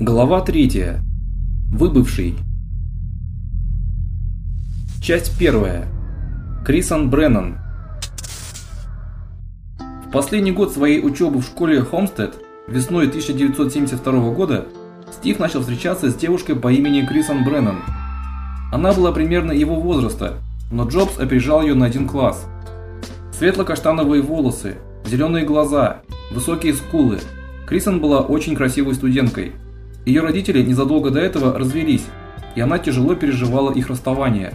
Глава 3. Выбывший. Часть 1. Крисон Бреннан. В последний год своей учебы в школе Хомстед, весной 1972 года, Стив начал встречаться с девушкой по имени Крисон Бреннан. Она была примерно его возраста, но Джобс опережал ее на один класс. Светло-каштановые волосы, зеленые глаза, высокие скулы. Крисон была очень красивой студенткой. Ее родители незадолго до этого развелись, и она тяжело переживала их расставание.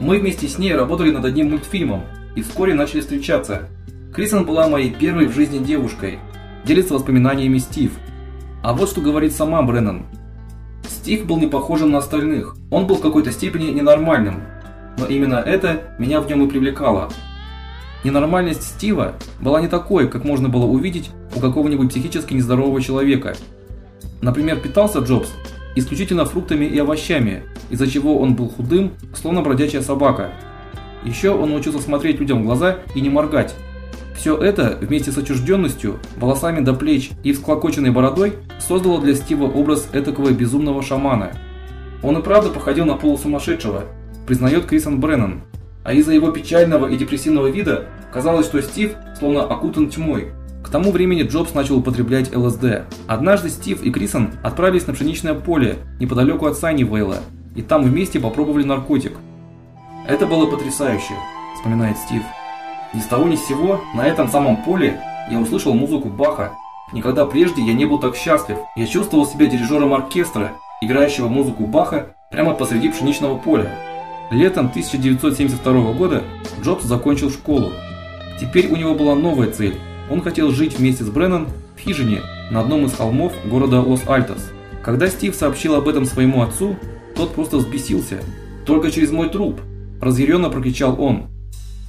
Мы вместе с ней работали над одним мультфильмом и вскоре начали встречаться. Крисон была моей первой в жизни девушкой. Делится воспоминаниями Стив. А вот что говорит сама Бреннан. Стив был не похожим на остальных. Он был в какой-то степени ненормальным. Но именно это меня в нем и привлекало. Ненормальность Стива была не такой, как можно было увидеть у какого-нибудь психически нездорового человека. Например, питался Джобс исключительно фруктами и овощами, из-за чего он был худым, словно бродячая собака. Еще он научился смотреть людям в глаза и не моргать. Все это вместе с отчужденностью, волосами до плеч и всклокоченной бородой создало для Стива образ этакого безумного шамана. Он и правда походил на полусумасшедшего, признает Крисон Бреннан. А из-за его печального и депрессивного вида казалось, что Стив словно окутан тьмой. К тому времени Джобс начал употреблять ЛСД. Однажды Стив и Крисон отправились на пшеничное поле неподалеку от Саннивейла, и там вместе попробовали наркотик. Это было потрясающе, вспоминает Стив. Ни с того ни с сего на этом самом поле я услышал музыку Баха. Никогда прежде я не был так счастлив. Я чувствовал себя дирижером оркестра, играющего музыку Баха прямо посреди пшеничного поля. Летом 1972 года Джобс закончил школу. Теперь у него была новая цель он хотел жить вместе с Бреннан в хижине на одном из холмов города Лос-Альтос. Когда Стив сообщил об этом своему отцу, тот просто взбесился. «Только через мой труп!» – разъяренно прокричал он.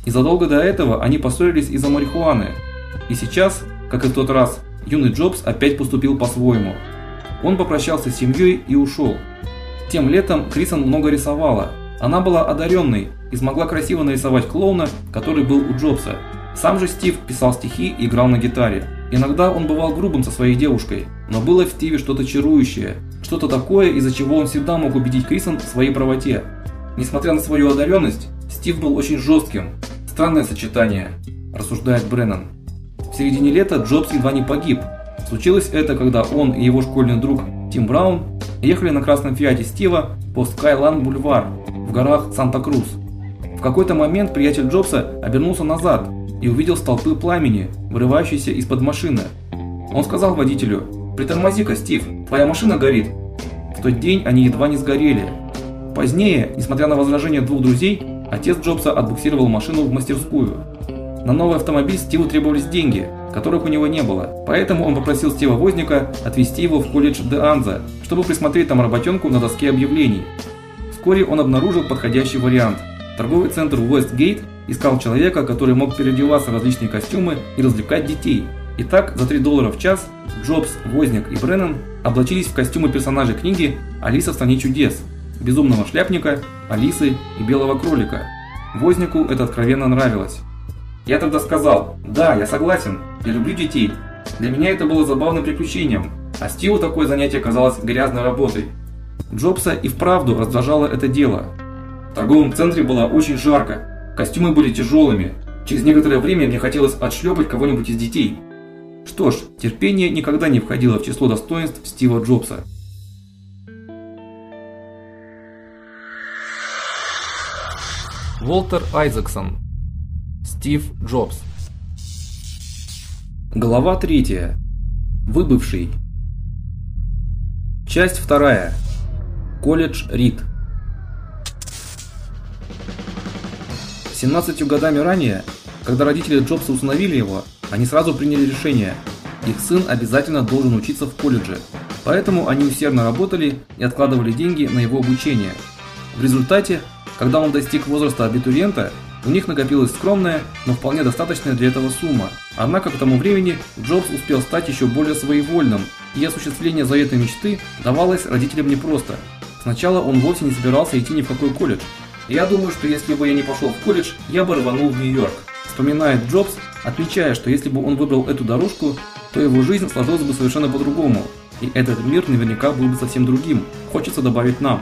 Незадолго до этого они поссорились из-за марихуаны. И сейчас, как и в тот раз, юный Джобс опять поступил по-своему. Он попрощался с семьей и ушел. Тем летом Крисон много рисовала. Она была одаренной и смогла красиво нарисовать клоуна, который был у Джобса. Сам же Стив писал стихи и играл на гитаре. Иногда он бывал грубым со своей девушкой, но было в Стиве что-то чарующее, что-то такое, из-за чего он всегда мог убедить Крисон в своей правоте. Несмотря на свою одаренность, Стив был очень жестким. Странное сочетание, рассуждает Бреннан. В середине лета Джобс едва не погиб. Случилось это, когда он и его школьный друг Тим Браун ехали на красном Фиате Стива по Скайланд Бульвар в горах Санта-Крус. В какой-то момент приятель Джобса обернулся назад и увидел столпы пламени, вырывающиеся из-под машины. Он сказал водителю: "Притормози-ка, Стив, твоя машина горит". В тот день они едва не сгорели. Позднее, несмотря на возражения двух друзей, отец Джобса отбуксировал машину в мастерскую. На новый автомобиль Стиву требовались деньги, которых у него не было. Поэтому он попросил Стива Возника отвезти его в колледж Де Анза, чтобы присмотреть там работенку на доске объявлений. Вскоре он обнаружил подходящий вариант. Торговый центр Westgate искал человека, который мог переодеваться в различные костюмы и развлекать детей. Итак, за 3 доллара в час Джобс, Возник и Бреннан облачились в костюмы персонажей книги Алиса в стране чудес, безумного шляпника, Алисы и белого кролика. Вознику это откровенно нравилось. Я тогда сказал: "Да, я согласен. Я люблю детей". Для меня это было забавным приключением, а Стиву такое занятие казалось грязной работой. Джобса и вправду раздражало это дело. В торговом центре было очень жарко, Костюмы были тяжелыми. Через некоторое время мне хотелось отшлепать кого-нибудь из детей. Что ж, терпение никогда не входило в число достоинств Стива Джобса. Волтер Айзексон. Стив Джобс. Глава 3. Выбывший. Часть 2. Колледж Рид. 17 годами ранее, когда родители Джобса установили его, они сразу приняли решение: их сын обязательно должен учиться в колледже. Поэтому они усердно работали и откладывали деньги на его обучение. В результате, когда он достиг возраста абитуриента, у них накопилась скромная, но вполне достаточная для этого сумма. Однако к тому времени Джобс успел стать еще более своевольным, и осуществление заветной мечты давалось родителям непросто. Сначала он вовсе не собирался идти ни в какой колледж, я думаю, что если бы я не пошел в колледж, я бы рванул в Нью-Йорк. Вспоминает Джобс, отмечая, что если бы он выбрал эту дорожку, то его жизнь сложилась бы совершенно по-другому. и этот мир наверняка был бы совсем другим, хочется добавить нам.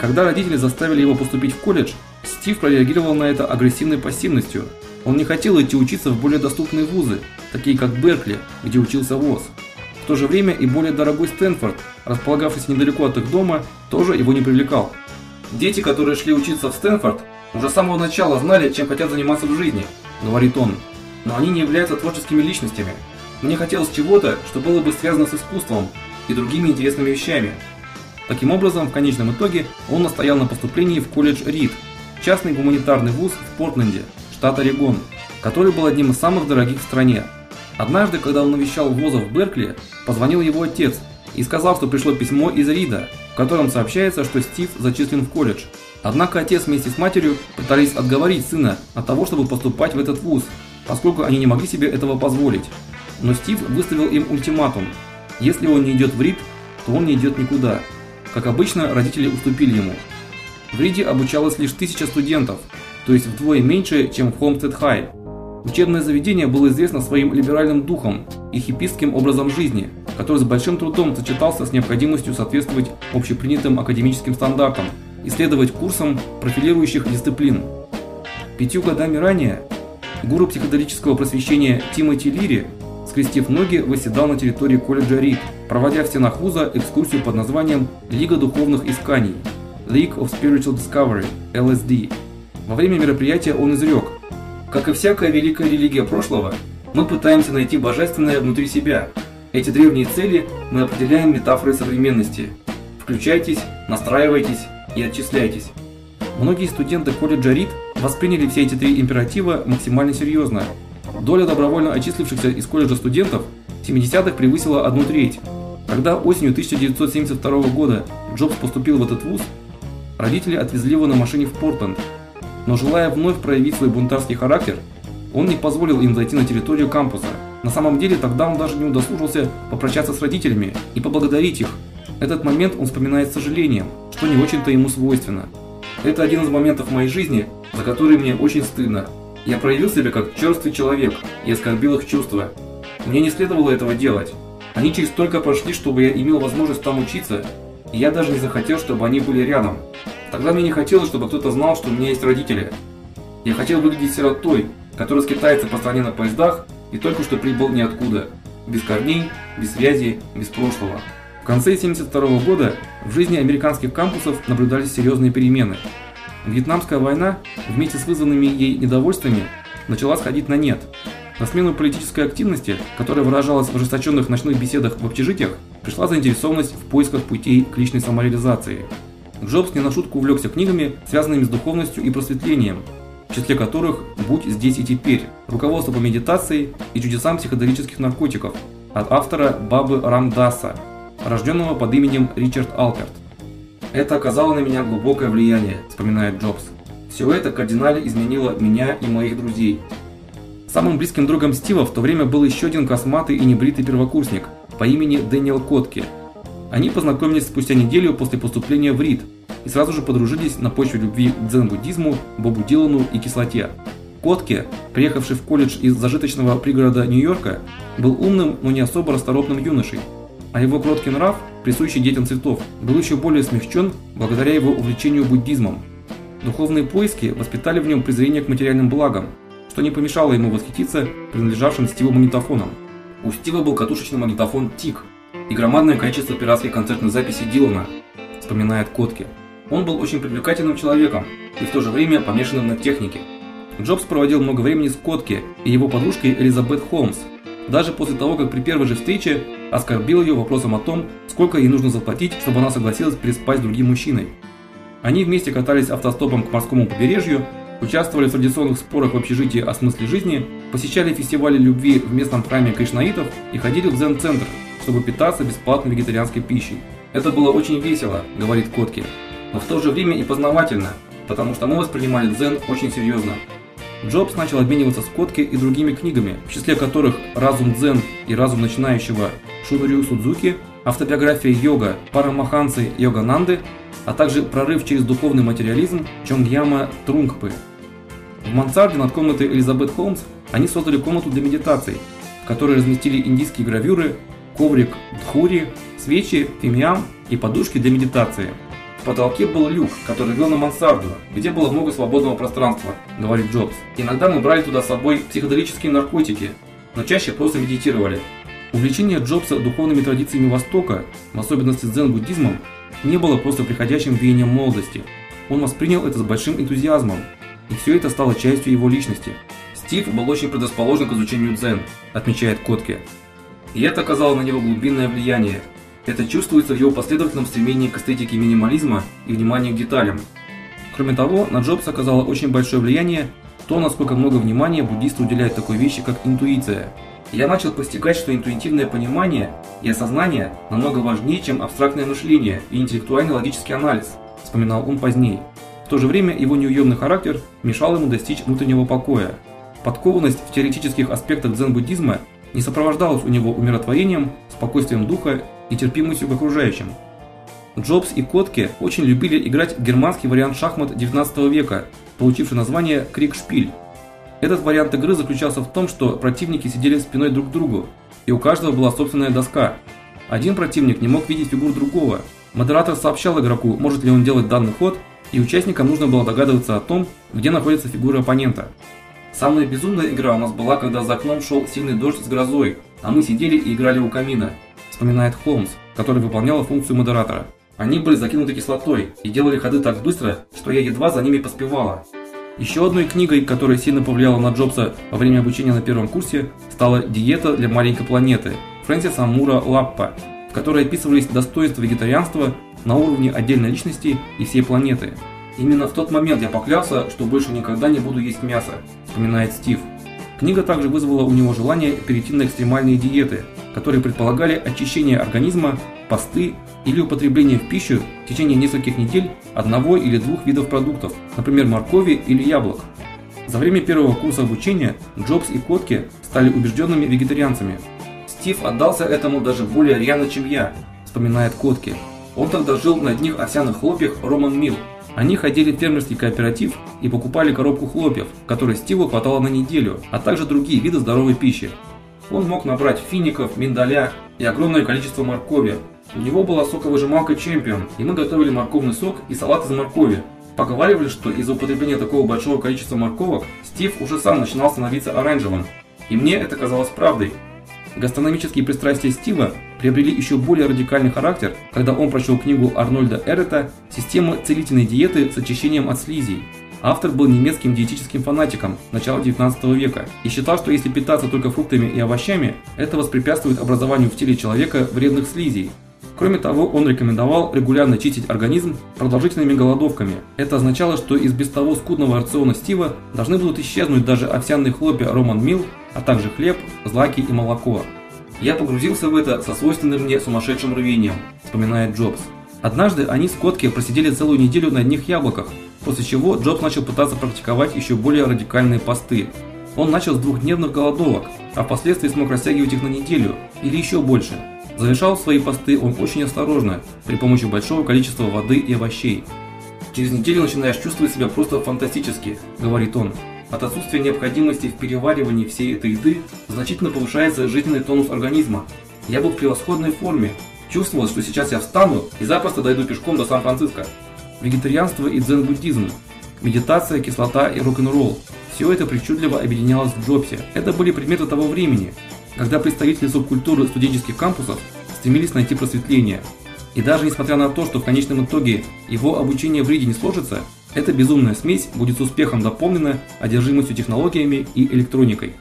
Когда родители заставили его поступить в колледж, Стив прореагировал на это агрессивной пассивностью. Он не хотел идти учиться в более доступные вузы, такие как Беркли, где учился ВОЗ. В то же время и более дорогой Стэнфорд, располагавшийся недалеко от их дома, тоже его не привлекал. Дети, которые шли учиться в Стэнфорд, уже с самого начала знали, чем хотят заниматься в жизни, говорит он. Но они не являются творческими личностями. Мне хотелось чего-то, что было бы связано с искусством и другими интересными вещами. Таким образом, в конечном итоге он настоял на поступлении в колледж Рид, частный гуманитарный вуз в Портленде, штат Орегон, который был одним из самых дорогих в стране. Однажды, когда он навещал вуза в Беркли, позвонил его отец и сказал, что пришло письмо из Рида, котором сообщается, что Стив зачислен в колледж. Однако отец вместе с матерью пытались отговорить сына от того, чтобы поступать в этот вуз, поскольку они не могли себе этого позволить. Но Стив выставил им ультиматум: если он не идет в Рид, то он не идет никуда. Как обычно, родители уступили ему. В Риде обучалось лишь тысяча студентов, то есть вдвое меньше, чем в Хомстед Хай. Учебное заведение было известно своим либеральным духом и хиппистским образом жизни, который с большим трудом сочетался с необходимостью соответствовать общепринятым академическим стандартам и следовать курсам профилирующих дисциплин. Пятью годами ранее гуру психоделического просвещения Тимоти Лири, скрестив ноги, восседал на территории колледжа Рид, проводя в стенах вуза экскурсию под названием Лига духовных исканий League of Spiritual Discovery (LSD). Во время мероприятия он изрек: "Как и всякая великая религия прошлого, мы пытаемся найти божественное внутри себя. Эти древние цели мы определяем метафорой современности. Включайтесь, настраивайтесь и отчисляйтесь". Многие студенты колледжа Рид восприняли все эти три императива максимально серьезно. Доля добровольно отчислившихся из колледжа студентов в 70-х превысила одну треть. Когда осенью 1972 года Джобс поступил в этот вуз, родители отвезли его на машине в Портленд. Но желая вновь проявить свой бунтарский характер, он не позволил им зайти на территорию кампуса. На самом деле, тогда он даже не удосужился попрощаться с родителями и поблагодарить их. Этот момент он вспоминает с сожалением, что не очень-то ему свойственно. Это один из моментов моей жизни, за который мне очень стыдно. Я проявил себя как черствый человек и оскорбил их чувства. Мне не следовало этого делать. Они через столько прошли, чтобы я имел возможность там учиться, и я даже не захотел, чтобы они были рядом. Тогда мне не хотелось, чтобы кто-то знал, что у меня есть родители. Я хотел выглядеть сиротой, который скитается по стране на поездах и только что прибыл ниоткуда, без корней, без связи, без прошлого. В конце 72 года в жизни американских кампусов наблюдались серьезные перемены. Вьетнамская война вместе с вызванными ей недовольствами начала сходить на нет. На смену политической активности, которая выражалась в ожесточенных ночных беседах в общежитиях, пришла заинтересованность в поисках путей к личной самореализации. Джобс не на шутку увлекся книгами, связанными с духовностью и просветлением, в числе которых «Будь здесь и теперь», руководство по медитации и чудесам психоделических наркотиков от автора Бабы Рамдаса, рожденного под именем Ричард Алперт. Это оказало на меня глубокое влияние, вспоминает Джобс. Все это кардинально изменило меня и моих друзей. Самым близким другом Стива в то время был еще один косматый и небритый первокурсник по имени Дэниел Котки. Они познакомились спустя неделю после поступления в РИД и сразу же подружились на почве любви к дзен-буддизму, Бобу Дилану и кислоте. Котке, приехавший в колледж из зажиточного пригорода Нью-Йорка, был умным, но не особо расторопным юношей, а его кроткий нрав, присущий детям цветов, был еще более смягчен благодаря его увлечению буддизмом. Духовные поиски воспитали в нем презрение к материальным благам, что не помешало ему восхититься принадлежавшим Стиву магнитофоном. У Стива был катушечный магнитофон Тик и громадное количество пиратских концертных записей Дилана, вспоминает Котки. Он был очень привлекательным человеком и в то же время помешанным на технике. Джобс проводил много времени с Котки и его подружкой Элизабет Холмс, даже после того, как при первой же встрече оскорбил ее вопросом о том, сколько ей нужно заплатить, чтобы она согласилась переспать с другим мужчиной. Они вместе катались автостопом к морскому побережью, участвовали в традиционных спорах в общежитии о смысле жизни, посещали фестивали любви в местном храме кришнаитов и ходили в дзен-центр, чтобы питаться бесплатной вегетарианской пищей. Это было очень весело, говорит Котки, но в то же время и познавательно, потому что мы воспринимали дзен очень серьезно. Джобс начал обмениваться с Котки и другими книгами, в числе которых Разум дзен и Разум начинающего Шунрю Судзуки, автобиография йога Парамахансы Йогананды, а также Прорыв через духовный материализм Чонгьяма Трунгпы. В мансарде над комнатой Элизабет Холмс они создали комнату для медитаций, в которой разместили индийские гравюры, коврик дхури, свечи, фимиам и подушки для медитации. Потолке был люк, который вел на мансарду, где было много свободного пространства, говорит Джобс. Иногда мы брали туда с собой психоделические наркотики, но чаще просто медитировали. Увлечение Джобса духовными традициями Востока, в особенности дзен-буддизмом, не было просто приходящим веянием молодости. Он воспринял это с большим энтузиазмом, и все это стало частью его личности. Стив был очень предрасположен к изучению дзен, отмечает Котке. И это оказало на него глубинное влияние. Это чувствуется в его последовательном стремлении к эстетике минимализма и вниманию к деталям. Кроме того, на Джобса оказало очень большое влияние то, насколько много внимания буддисты уделяют такой вещи, как интуиция. Я начал постигать, что интуитивное понимание и осознание намного важнее, чем абстрактное мышление и интеллектуальный логический анализ, вспоминал он позднее. В то же время его неуемный характер мешал ему достичь внутреннего покоя. Подкованность в теоретических аспектах дзен-буддизма не сопровождалась у него умиротворением, спокойствием духа и терпимостью к окружающим. Джобс и Котке очень любили играть германский вариант шахмат XIX века, получивший название Крикшпиль. Этот вариант игры заключался в том, что противники сидели спиной друг к другу, и у каждого была собственная доска. Один противник не мог видеть фигур другого. Модератор сообщал игроку, может ли он делать данный ход, и участникам нужно было догадываться о том, где находится фигура оппонента. Самая безумная игра у нас была, когда за окном шел сильный дождь с грозой, а мы сидели и играли у камина, вспоминает Холмс, который выполнял функцию модератора. Они были закинуты кислотой и делали ходы так быстро, что я едва за ними поспевала. Еще одной книгой, которая сильно повлияла на Джобса во время обучения на первом курсе, стала Диета для маленькой планеты Фрэнсиса Мура Лаппа, в которой описывались достоинства вегетарианства на уровне отдельной личности и всей планеты. Именно в тот момент я поклялся, что больше никогда не буду есть мясо, вспоминает Стив. Книга также вызвала у него желание перейти на экстремальные диеты, которые предполагали очищение организма, посты или употребление в пищу в течение нескольких недель одного или двух видов продуктов, например, моркови или яблок. За время первого курса обучения Джобс и Котки стали убежденными вегетарианцами. Стив отдался этому даже более рьяно, чем я, вспоминает Котки. Он тогда жил на одних овсяных хлопьях Роман Милл. Они ходили в фермерский кооператив и покупали коробку хлопьев, которой Стиву хватало на неделю, а также другие виды здоровой пищи. Он мог набрать фиников, миндаля и огромное количество моркови, у него была соковыжималка Чемпион, и мы готовили морковный сок и салат из моркови. Поговаривали, что из-за употребления такого большого количества морковок Стив уже сам начинал становиться оранжевым. И мне это казалось правдой. Гастрономические пристрастия Стива приобрели еще более радикальный характер, когда он прочел книгу Арнольда Эрета «Система целительной диеты с очищением от слизей». Автор был немецким диетическим фанатиком начала 19 века и считал, что если питаться только фруктами и овощами, это воспрепятствует образованию в теле человека вредных слизей, Кроме того, он рекомендовал регулярно чистить организм продолжительными голодовками. Это означало, что из без того скудного рациона Стива должны будут исчезнуть даже овсяные хлопья Роман Милл, а также хлеб, злаки и молоко. Я погрузился в это со свойственным мне сумасшедшим рвением, вспоминает Джобс. Однажды они с Котки просидели целую неделю на одних яблоках, после чего Джобс начал пытаться практиковать еще более радикальные посты. Он начал с двухдневных голодовок, а впоследствии смог растягивать их на неделю или еще больше. Завершал свои посты он очень осторожно, при помощи большого количества воды и овощей. Через неделю начинаешь чувствовать себя просто фантастически, говорит он. От отсутствия необходимости в переваривании всей этой еды значительно повышается жизненный тонус организма. Я был в превосходной форме. Чувствовал, что сейчас я встану и запросто дойду пешком до Сан-Франциско. Вегетарианство и дзен-буддизм, медитация, кислота и рок-н-ролл. Все это причудливо объединялось в Джобсе. Это были предметы того времени, когда представители субкультуры студенческих кампусов стремились найти просветление. И даже несмотря на то, что в конечном итоге его обучение в Риде не сложится, эта безумная смесь будет с успехом дополнена одержимостью технологиями и электроникой.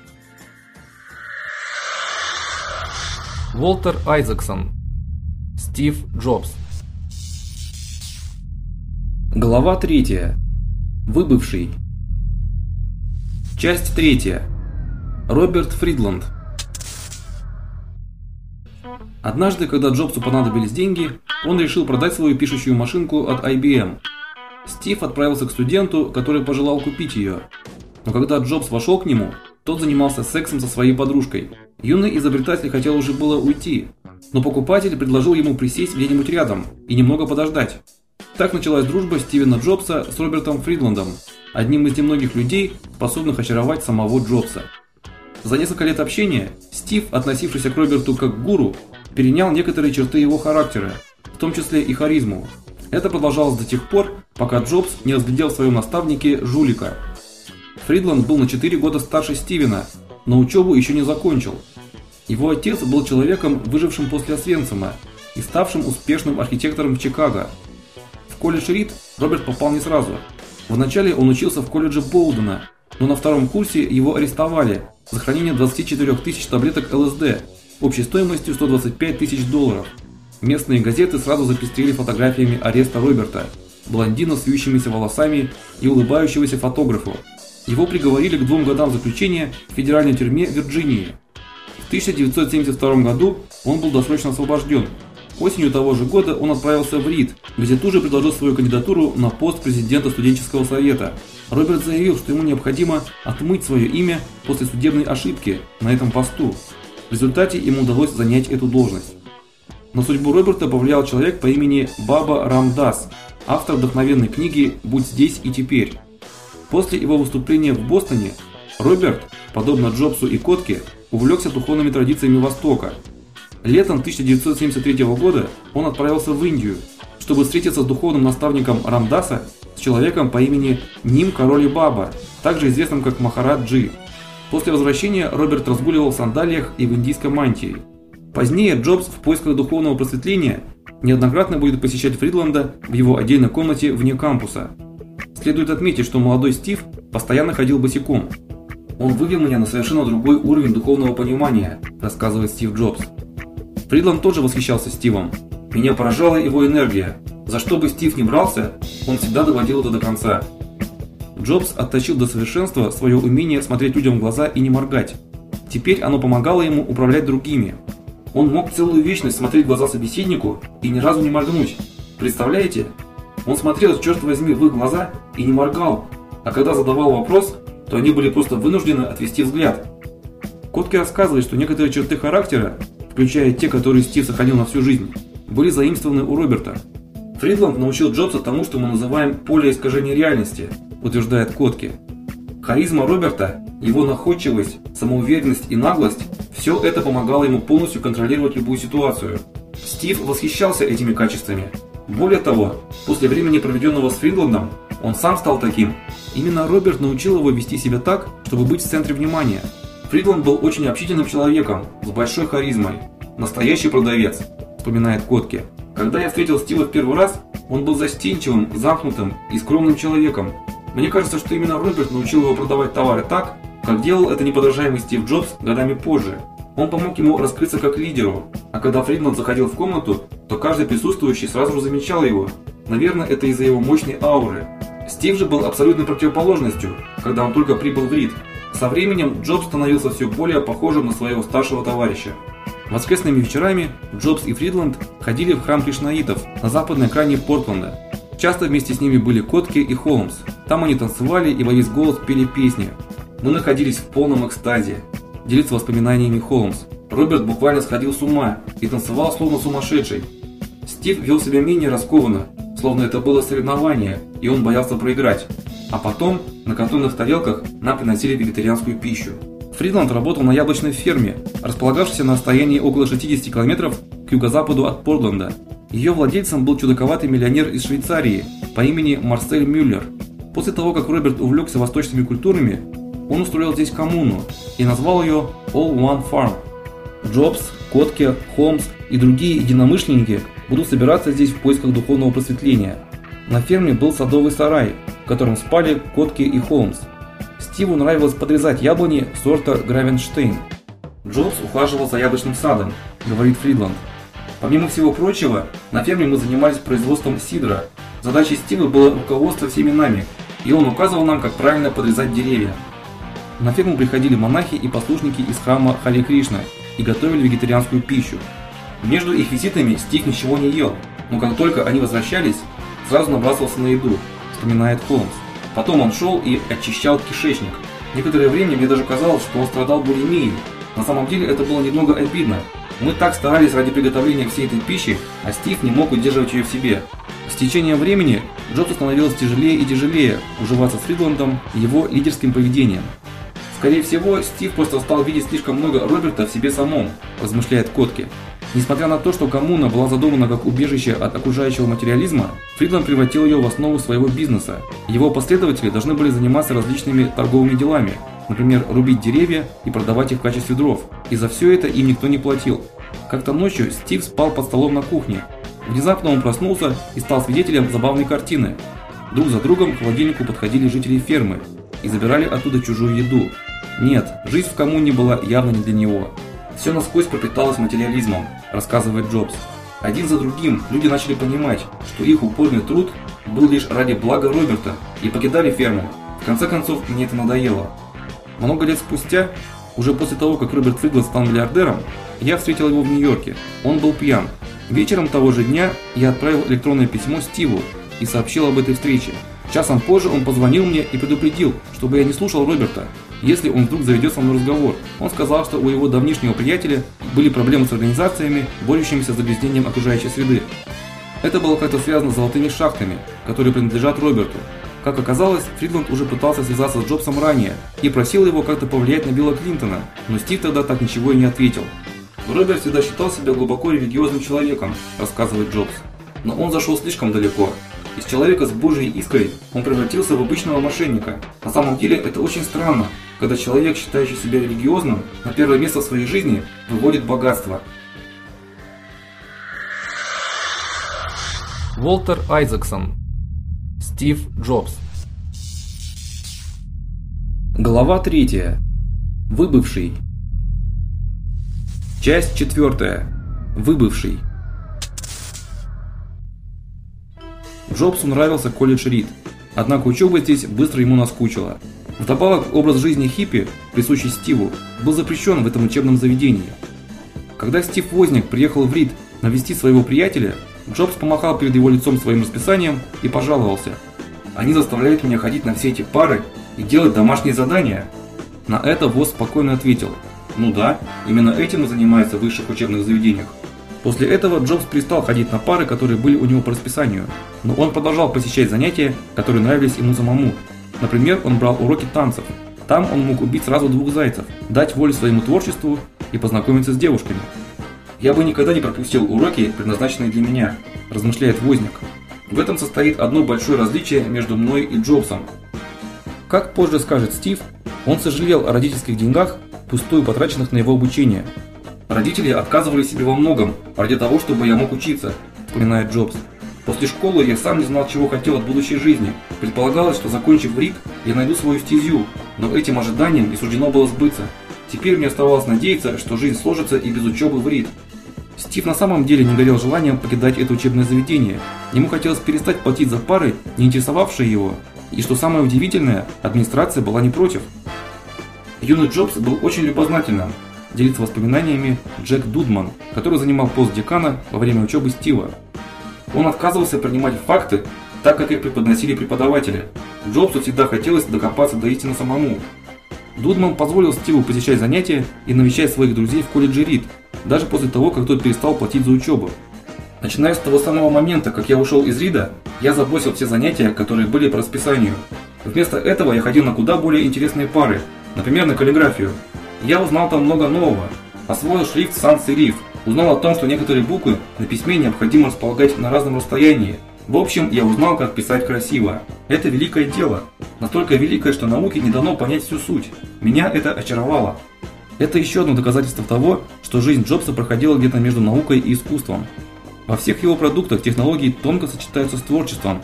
Волтер Айзексон Стив Джобс Глава 3. Выбывший Часть 3. Роберт Фридланд Однажды, когда Джобсу понадобились деньги, он решил продать свою пишущую машинку от IBM. Стив отправился к студенту, который пожелал купить ее. Но когда Джобс вошел к нему, тот занимался сексом со своей подружкой. Юный изобретатель хотел уже было уйти, но покупатель предложил ему присесть где-нибудь рядом и немного подождать. Так началась дружба Стивена Джобса с Робертом Фридландом, одним из немногих людей, способных очаровать самого Джобса. За несколько лет общения Стив, относившийся к Роберту как к гуру, перенял некоторые черты его характера, в том числе и харизму. Это продолжалось до тех пор, пока Джобс не разглядел в своем наставнике жулика. Фридланд был на 4 года старше Стивена, но учебу еще не закончил. Его отец был человеком, выжившим после Освенцима и ставшим успешным архитектором в Чикаго. В колледж Рид Роберт попал не сразу. Вначале он учился в колледже Болдена, но на втором курсе его арестовали за хранение 24 тысяч таблеток ЛСД общей стоимостью 125 тысяч долларов. Местные газеты сразу запестрили фотографиями ареста Роберта, блондина с вьющимися волосами и улыбающегося фотографу. Его приговорили к двум годам заключения в федеральной тюрьме Вирджинии. В 1972 году он был досрочно освобожден. Осенью того же года он отправился в Рид, где тут же предложил свою кандидатуру на пост президента студенческого совета. Роберт заявил, что ему необходимо отмыть свое имя после судебной ошибки на этом посту. В результате ему удалось занять эту должность. На судьбу Роберта повлиял человек по имени Баба Рамдас, автор вдохновенной книги Будь здесь и теперь. После его выступления в Бостоне Роберт, подобно Джобсу и Котке, увлекся духовными традициями Востока. Летом 1973 года он отправился в Индию, чтобы встретиться с духовным наставником Рамдаса, с человеком по имени Ним Короли Баба, также известным как Махараджи. После возвращения Роберт разгуливал в сандалиях и в индийской мантии. Позднее Джобс в поисках духовного просветления неоднократно будет посещать Фридланда в его отдельной комнате вне кампуса. Следует отметить, что молодой Стив постоянно ходил босиком. Он вывел меня на совершенно другой уровень духовного понимания, рассказывает Стив Джобс. Фридланд тоже восхищался Стивом. Меня поражала его энергия. За что бы Стив ни брался, он всегда доводил это до конца. Джобс отточил до совершенства свое умение смотреть людям в глаза и не моргать. Теперь оно помогало ему управлять другими. Он мог целую вечность смотреть в глаза собеседнику и ни разу не моргнуть. Представляете? Он смотрел, черт возьми, в их глаза и не моргал. А когда задавал вопрос, то они были просто вынуждены отвести взгляд. Котки рассказывает, что некоторые черты характера, включая те, которые Стив сохранил на всю жизнь, были заимствованы у Роберта. Фридланд научил Джобса тому, что мы называем поле искажения реальности, утверждает Котки. Харизма Роберта, его находчивость, самоуверенность и наглость все это помогало ему полностью контролировать любую ситуацию. Стив восхищался этими качествами. Более того, после времени проведенного с Фридландом, он сам стал таким. Именно Роберт научил его вести себя так, чтобы быть в центре внимания. Фридланд был очень общительным человеком с большой харизмой, настоящий продавец, вспоминает Котки. Когда я встретил Стива в первый раз, он был застенчивым, замкнутым и скромным человеком. Мне кажется, что именно Роберт научил его продавать товары так, как делал это неподражаемый Стив Джобс годами позже. Он помог ему раскрыться как лидеру, а когда Фридман заходил в комнату, то каждый присутствующий сразу же замечал его. Наверное, это из-за его мощной ауры. Стив же был абсолютной противоположностью, когда он только прибыл в Рид. Со временем Джобс становился все более похожим на своего старшего товарища. Воскресными вечерами Джобс и Фридланд ходили в храм кришнаитов на западной окраине Портленда. Часто вместе с ними были Котки и Холмс. Там они танцевали и во весь голос пели песни. Мы находились в полном экстазе. Делится воспоминаниями Холмс. Роберт буквально сходил с ума и танцевал словно сумасшедший. Стив вел себя менее раскованно, словно это было соревнование, и он боялся проиграть. А потом на картонных тарелках нам приносили вегетарианскую пищу. Фридланд работал на яблочной ферме, располагавшейся на расстоянии около 60 километров к юго-западу от Портленда. Ее владельцем был чудаковатый миллионер из Швейцарии по имени Марсель Мюллер. После того, как Роберт увлекся восточными культурами, он устроил здесь коммуну и назвал ее All One Farm. Джобс, Котке, Холмс и другие единомышленники будут собираться здесь в поисках духовного просветления. На ферме был садовый сарай, в котором спали Котки и Холмс. Стиву нравилось подрезать яблони сорта Гравенштейн. Джобс ухаживал за яблочным садом, говорит Фридланд. Помимо всего прочего, на ферме мы занимались производством сидра. Задачей Стива было руководство всеми нами, и он указывал нам, как правильно подрезать деревья. На ферму приходили монахи и послушники из храма Хари Кришна и готовили вегетарианскую пищу. Между их визитами Стив ничего не ел, но как только они возвращались, сразу набрасывался на еду, вспоминает Холмс. Потом он шел и очищал кишечник. Некоторое время мне даже казалось, что он страдал булимией. На самом деле это было немного обидно. Мы так старались ради приготовления всей этой пищи, а Стив не мог удерживать ее в себе. С течением времени Джобсу становилось тяжелее и тяжелее уживаться с Фридландом и его лидерским поведением. Скорее всего, Стив просто стал видеть слишком много Роберта в себе самом, размышляет Котки. Несмотря на то, что коммуна была задумана как убежище от окружающего материализма, Фридланд превратил ее в основу своего бизнеса. Его последователи должны были заниматься различными торговыми делами, например, рубить деревья и продавать их в качестве дров. И за все это им никто не платил. Как-то ночью Стив спал под столом на кухне. Внезапно он проснулся и стал свидетелем забавной картины. Друг за другом к холодильнику подходили жители фермы и забирали оттуда чужую еду. Нет, жизнь в коммуне была явно не для него. Все насквозь пропиталось материализмом, рассказывает Джобс. Один за другим люди начали понимать, что их упорный труд был лишь ради блага Роберта и покидали ферму. В конце концов, мне это надоело. Много лет спустя, уже после того, как Роберт Фридланд стал миллиардером, я встретил его в Нью-Йорке. Он был пьян. Вечером того же дня я отправил электронное письмо Стиву и сообщил об этой встрече. Часом позже он позвонил мне и предупредил, чтобы я не слушал Роберта, если он вдруг заведет со мной разговор. Он сказал, что у его давнишнего приятеля были проблемы с организациями, борющимися с загрязнением окружающей среды. Это было как-то связано с золотыми шахтами, которые принадлежат Роберту. Как оказалось, Фридланд уже пытался связаться с Джобсом ранее и просил его как-то повлиять на Билла Клинтона, но Стив тогда так ничего и не ответил. Роберт всегда считал себя глубоко религиозным человеком, рассказывает Джобс. Но он зашел слишком далеко. Из человека с божьей искрой он превратился в обычного мошенника. На самом деле это очень странно, когда человек, считающий себя религиозным, на первое место в своей жизни выводит богатство. Волтер Айзексон. Стив Джобс. Глава 3. Выбывший. Часть 4. Выбывший. Джобсу нравился колледж Рид, однако учеба здесь быстро ему наскучила. Вдобавок, образ жизни хиппи, присущий Стиву, был запрещен в этом учебном заведении. Когда Стив Возник приехал в Рид навестить своего приятеля, Джобс помахал перед его лицом своим расписанием и пожаловался: "Они заставляют меня ходить на все эти пары и делать домашние задания". На это Воз спокойно ответил: "Ну да, именно этим и занимаются в высших учебных заведениях". После этого Джобс перестал ходить на пары, которые были у него по расписанию, но он продолжал посещать занятия, которые нравились ему самому. Например, он брал уроки танцев. Там он мог убить сразу двух зайцев, дать волю своему творчеству и познакомиться с девушками. Я бы никогда не пропустил уроки, предназначенные для меня, размышляет Возник. В этом состоит одно большое различие между мной и Джобсом. Как позже скажет Стив, он сожалел о родительских деньгах, пустую потраченных на его обучение. Родители отказывали себе во многом ради того, чтобы я мог учиться, вспоминает Джобс. После школы я сам не знал, чего хотел от будущей жизни. Предполагалось, что закончив РИК, я найду свою стезю, но этим ожиданиям не суждено было сбыться. Теперь мне оставалось надеяться, что жизнь сложится и без учебы в РИД. Стив на самом деле не горел желанием покидать это учебное заведение. Ему хотелось перестать платить за пары, не интересовавшие его. И что самое удивительное, администрация была не против. Юный Джобс был очень любознательным, делится воспоминаниями Джек Дудман, который занимал пост декана во время учебы Стива. Он отказывался принимать факты, так как их преподносили преподаватели. Джобсу всегда хотелось докопаться до истины самому. Дудман позволил Стиву посещать занятия и навещать своих друзей в колледже Рид, даже после того, как тот перестал платить за учебу. Начиная с того самого момента, как я ушел из Рида, я забросил все занятия, которые были по расписанию. Вместо этого я ходил на куда более интересные пары, например, на каллиграфию. Я узнал там много нового. Освоил шрифт sans-serif, узнал о том, что некоторые буквы на письме необходимо располагать на разном расстоянии. В общем, я узнал, как писать красиво. Это великое дело. Настолько великое, что науке не дано понять всю суть. Меня это очаровало. Это еще одно доказательство того, что жизнь Джобса проходила где-то между наукой и искусством. Во всех его продуктах технологии тонко сочетаются с творчеством,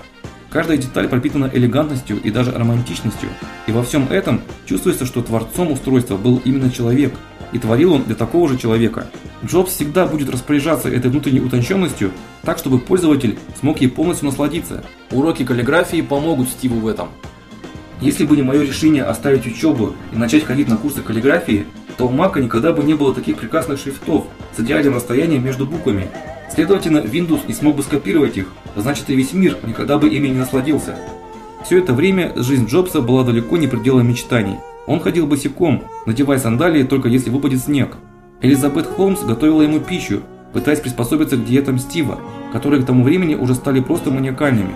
Каждая деталь пропитана элегантностью и даже романтичностью. И во всем этом чувствуется, что творцом устройства был именно человек, и творил он для такого же человека. Джобс всегда будет распоряжаться этой внутренней утонченностью, так чтобы пользователь смог ей полностью насладиться. Уроки каллиграфии помогут Стиву в этом. Если бы не мое решение оставить учебу и начать ходить на курсы каллиграфии, то у Мака никогда бы не было таких прекрасных шрифтов с идеальным расстоянием между буквами. Следовательно, Windows не смог бы скопировать их, значит и весь мир никогда бы ими не насладился. Все это время жизнь Джобса была далеко не пределом мечтаний. Он ходил босиком, надевая сандалии только если выпадет снег. Элизабет Холмс готовила ему пищу, пытаясь приспособиться к диетам Стива, которые к тому времени уже стали просто маниакальными.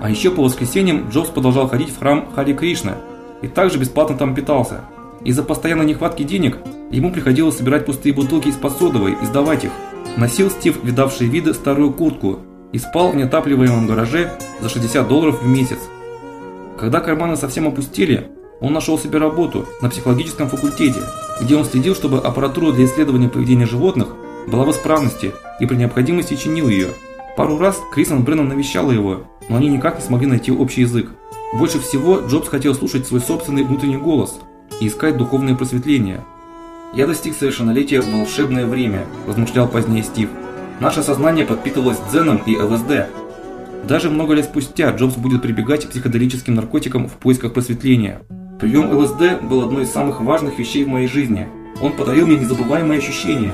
А еще по воскресеньям Джобс продолжал ходить в храм Хари Кришна и также бесплатно там питался. Из-за постоянной нехватки денег ему приходилось собирать пустые бутылки из-под содовой и сдавать их – Носил Стив видавшие виды старую куртку и спал в неотапливаемом гараже за 60 долларов в месяц. Когда карманы совсем опустили, он нашел себе работу на психологическом факультете, где он следил, чтобы аппаратура для исследования поведения животных была в исправности и при необходимости чинил ее. Пару раз Крисон Бреннан навещала его, но они никак не смогли найти общий язык. Больше всего Джобс хотел слушать свой собственный внутренний голос и искать духовное просветление. «Я достиг совершеннолетия в волшебное время», – размышлял позднее Стив. «Наше сознание подпитывалось дзеном и ЛСД. Даже много лет спустя Джобс будет прибегать к психоделическим наркотикам в поисках просветления. Прием ЛСД был одной из самых важных вещей в моей жизни. Он подарил мне незабываемые ощущения.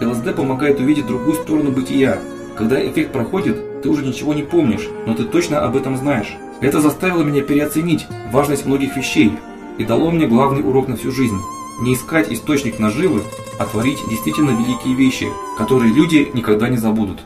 ЛСД помогает увидеть другую сторону бытия. Когда эффект проходит, ты уже ничего не помнишь, но ты точно об этом знаешь. Это заставило меня переоценить важность многих вещей и дало мне главный урок на всю жизнь. Не искать источник наживы, а творить действительно великие вещи, которые люди никогда не забудут.